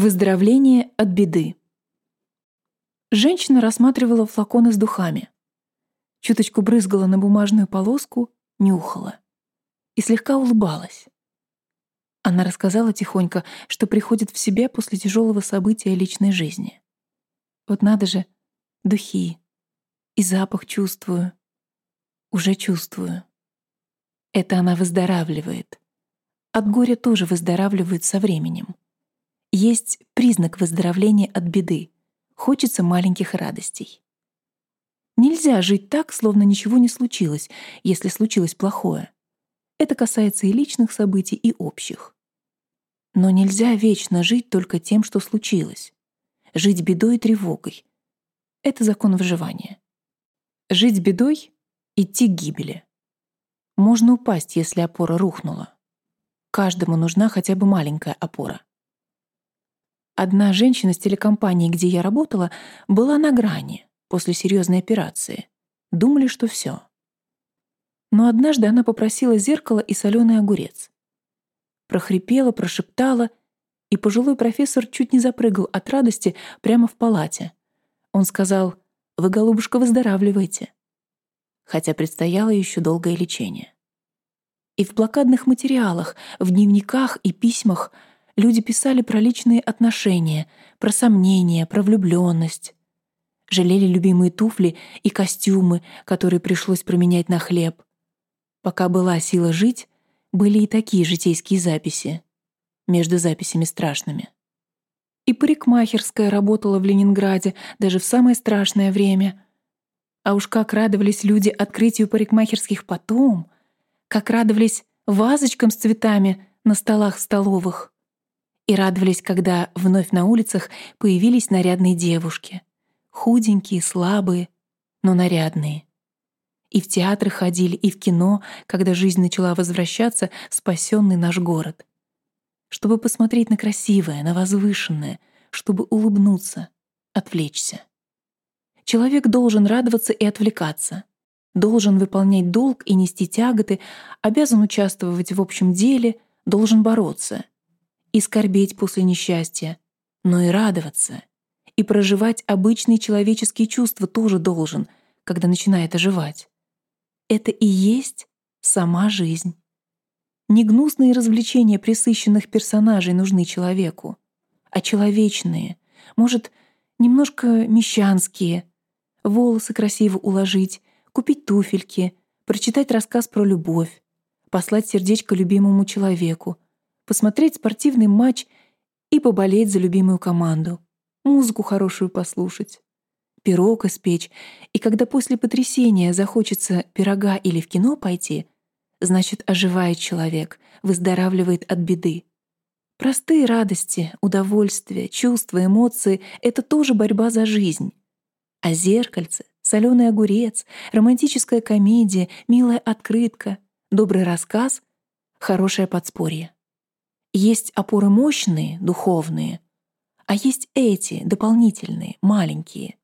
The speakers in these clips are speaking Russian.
Выздоровление от беды. Женщина рассматривала флаконы с духами. Чуточку брызгала на бумажную полоску, нюхала. И слегка улыбалась. Она рассказала тихонько, что приходит в себя после тяжелого события личной жизни. Вот надо же, духи. И запах чувствую. Уже чувствую. Это она выздоравливает. От горя тоже выздоравливают со временем. Есть признак выздоровления от беды. Хочется маленьких радостей. Нельзя жить так, словно ничего не случилось, если случилось плохое. Это касается и личных событий, и общих. Но нельзя вечно жить только тем, что случилось. Жить бедой и тревогой. Это закон выживания. Жить бедой — идти к гибели. Можно упасть, если опора рухнула. Каждому нужна хотя бы маленькая опора. Одна женщина с телекомпании, где я работала, была на грани после серьезной операции. Думали, что все. Но однажды она попросила зеркало и соленый огурец. Прохрипела, прошептала, и пожилой профессор чуть не запрыгал от радости прямо в палате. Он сказал, «Вы, голубушка, выздоравливаете». Хотя предстояло еще долгое лечение. И в блокадных материалах, в дневниках и письмах — Люди писали про личные отношения, про сомнения, про влюбленность. Жалели любимые туфли и костюмы, которые пришлось променять на хлеб. Пока была сила жить, были и такие житейские записи. Между записями страшными. И парикмахерская работала в Ленинграде даже в самое страшное время. А уж как радовались люди открытию парикмахерских потом, как радовались вазочкам с цветами на столах столовых и радовались, когда вновь на улицах появились нарядные девушки. Худенькие, слабые, но нарядные. И в театры ходили, и в кино, когда жизнь начала возвращаться в спасенный наш город. Чтобы посмотреть на красивое, на возвышенное, чтобы улыбнуться, отвлечься. Человек должен радоваться и отвлекаться, должен выполнять долг и нести тяготы, обязан участвовать в общем деле, должен бороться — и скорбеть после несчастья, но и радоваться. И проживать обычные человеческие чувства тоже должен, когда начинает оживать. Это и есть сама жизнь. Не гнусные развлечения присыщенных персонажей нужны человеку, а человечные, может, немножко мещанские. Волосы красиво уложить, купить туфельки, прочитать рассказ про любовь, послать сердечко любимому человеку — посмотреть спортивный матч и поболеть за любимую команду, музыку хорошую послушать, пирог испечь, и когда после потрясения захочется пирога или в кино пойти, значит, оживает человек, выздоравливает от беды. Простые радости, удовольствия, чувства, эмоции — это тоже борьба за жизнь. А зеркальце, соленый огурец, романтическая комедия, милая открытка, добрый рассказ — хорошее подспорье. Есть опоры мощные, духовные, а есть эти, дополнительные, маленькие.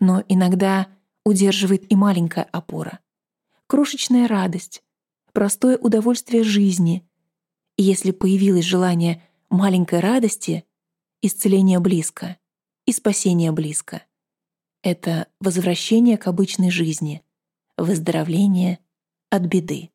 Но иногда удерживает и маленькая опора. Крошечная радость, простое удовольствие жизни. И если появилось желание маленькой радости, исцеление близко и спасение близко. Это возвращение к обычной жизни, выздоровление от беды.